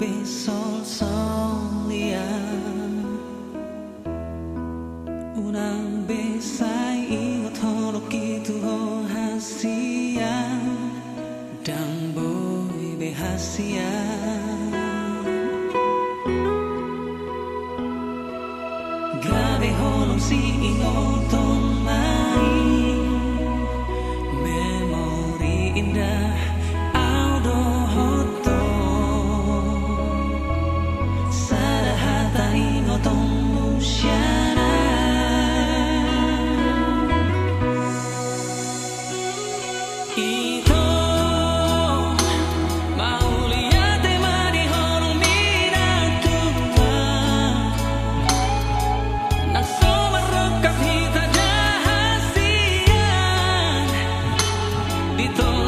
besol solia unang besai ingat horok tuh ho hasia. Dan boy e behasia momento